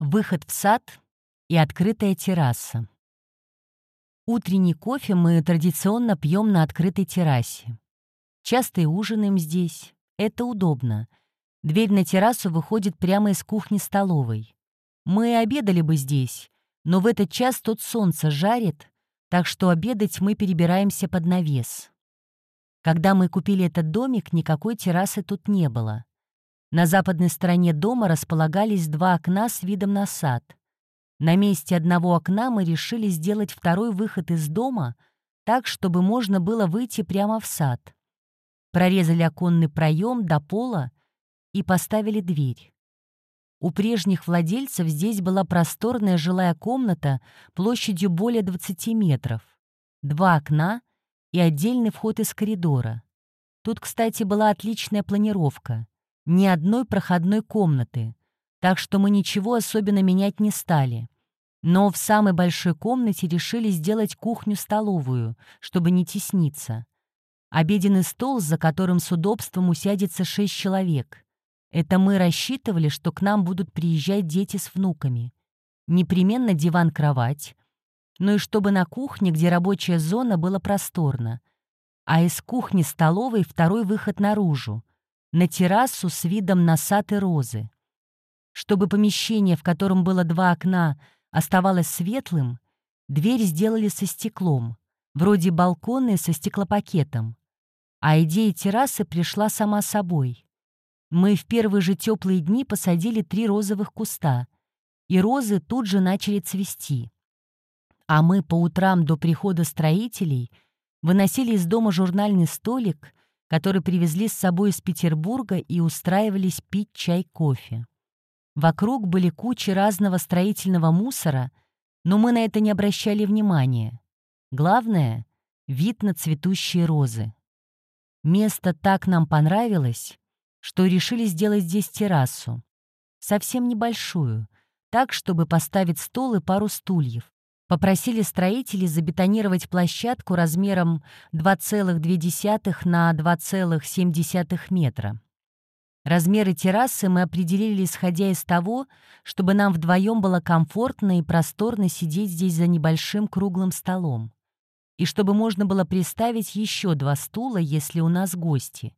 Выход в сад и открытая терраса. Утренний кофе мы традиционно пьем на открытой террасе. Часто и ужинаем здесь. Это удобно. Дверь на террасу выходит прямо из кухни-столовой. Мы обедали бы здесь, но в этот час тут солнце жарит, так что обедать мы перебираемся под навес. Когда мы купили этот домик, никакой террасы тут не было. На западной стороне дома располагались два окна с видом на сад. На месте одного окна мы решили сделать второй выход из дома так, чтобы можно было выйти прямо в сад. Прорезали оконный проем до пола и поставили дверь. У прежних владельцев здесь была просторная жилая комната площадью более 20 метров, два окна и отдельный вход из коридора. Тут, кстати, была отличная планировка ни одной проходной комнаты, так что мы ничего особенно менять не стали. Но в самой большой комнате решили сделать кухню-столовую, чтобы не тесниться. Обеденный стол, за которым с удобством усядется шесть человек. Это мы рассчитывали, что к нам будут приезжать дети с внуками. Непременно диван-кровать, ну и чтобы на кухне, где рабочая зона, было просторно. А из кухни-столовой второй выход наружу, на террасу с видом на сад и розы. Чтобы помещение, в котором было два окна, оставалось светлым, дверь сделали со стеклом, вроде балконной со стеклопакетом. А идея террасы пришла сама собой. Мы в первые же теплые дни посадили три розовых куста, и розы тут же начали цвести. А мы по утрам до прихода строителей выносили из дома журнальный столик который привезли с собой из Петербурга и устраивались пить чай-кофе. Вокруг были кучи разного строительного мусора, но мы на это не обращали внимания. Главное — вид на цветущие розы. Место так нам понравилось, что решили сделать здесь террасу. Совсем небольшую, так, чтобы поставить стол и пару стульев, Попросили строителей забетонировать площадку размером 2,2 на 2,7 метра. Размеры террасы мы определили, исходя из того, чтобы нам вдвоем было комфортно и просторно сидеть здесь за небольшим круглым столом. И чтобы можно было приставить еще два стула, если у нас гости.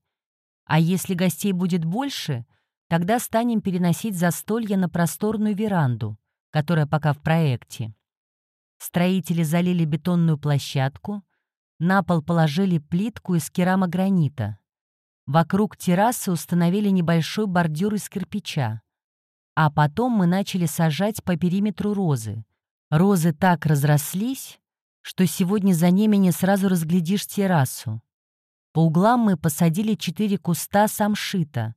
А если гостей будет больше, тогда станем переносить застолье на просторную веранду, которая пока в проекте. Строители залили бетонную площадку, на пол положили плитку из керамогранита. Вокруг террасы установили небольшой бордюр из кирпича. А потом мы начали сажать по периметру розы. Розы так разрослись, что сегодня за ними не сразу разглядишь террасу. По углам мы посадили четыре куста самшита,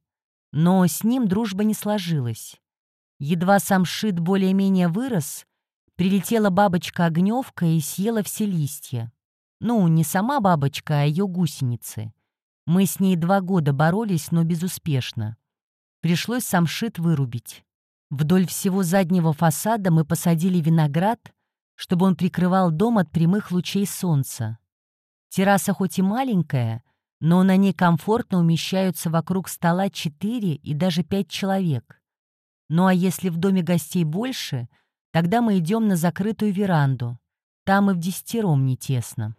но с ним дружба не сложилась. Едва самшит более-менее вырос, Прилетела бабочка-огневка и съела все листья. Ну, не сама бабочка, а ее гусеницы. Мы с ней два года боролись, но безуспешно. Пришлось самшит вырубить. Вдоль всего заднего фасада мы посадили виноград, чтобы он прикрывал дом от прямых лучей солнца. Терраса хоть и маленькая, но на ней комфортно умещаются вокруг стола четыре и даже пять человек. Ну а если в доме гостей больше — Тогда мы идем на закрытую веранду. Там и в десятером не тесно.